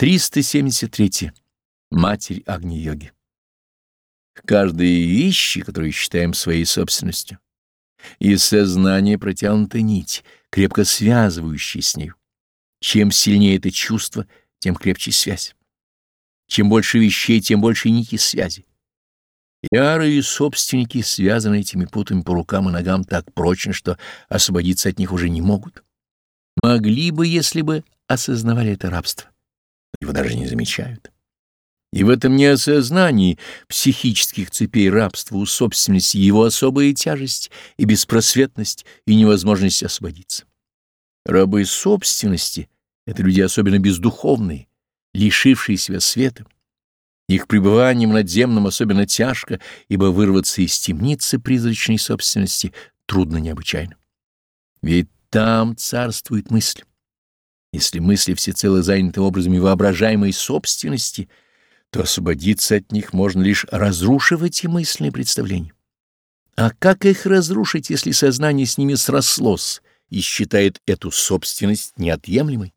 373. Матерь Агни-йоги. Каждые вещи, которые считаем своей собственностью, и сознание протянута нить, крепко связывающая с нею. Чем сильнее это чувство, тем крепче связь. Чем больше вещей, тем больше нити связи. Ярые собственники связаны этими путами по рукам и ногам так прочно, что освободиться от них уже не могут. Могли бы, если бы осознавали это рабство его даже не замечают. И в этом неосознании психических цепей рабства у собственности его особая тяжесть и беспросветность и невозможность освободиться. Рабы собственности — это люди особенно бездуховные, лишившие себя света. Их пребывание в надземном особенно тяжко, ибо вырваться из темницы призрачной собственности трудно необычайно. Ведь там царствует мысль. Если мысли всецело заняты образами воображаемой собственности, то освободиться от них можно лишь разрушив эти мысленные представления. А как их разрушить, если сознание с ними срослось и считает эту собственность неотъемлемой?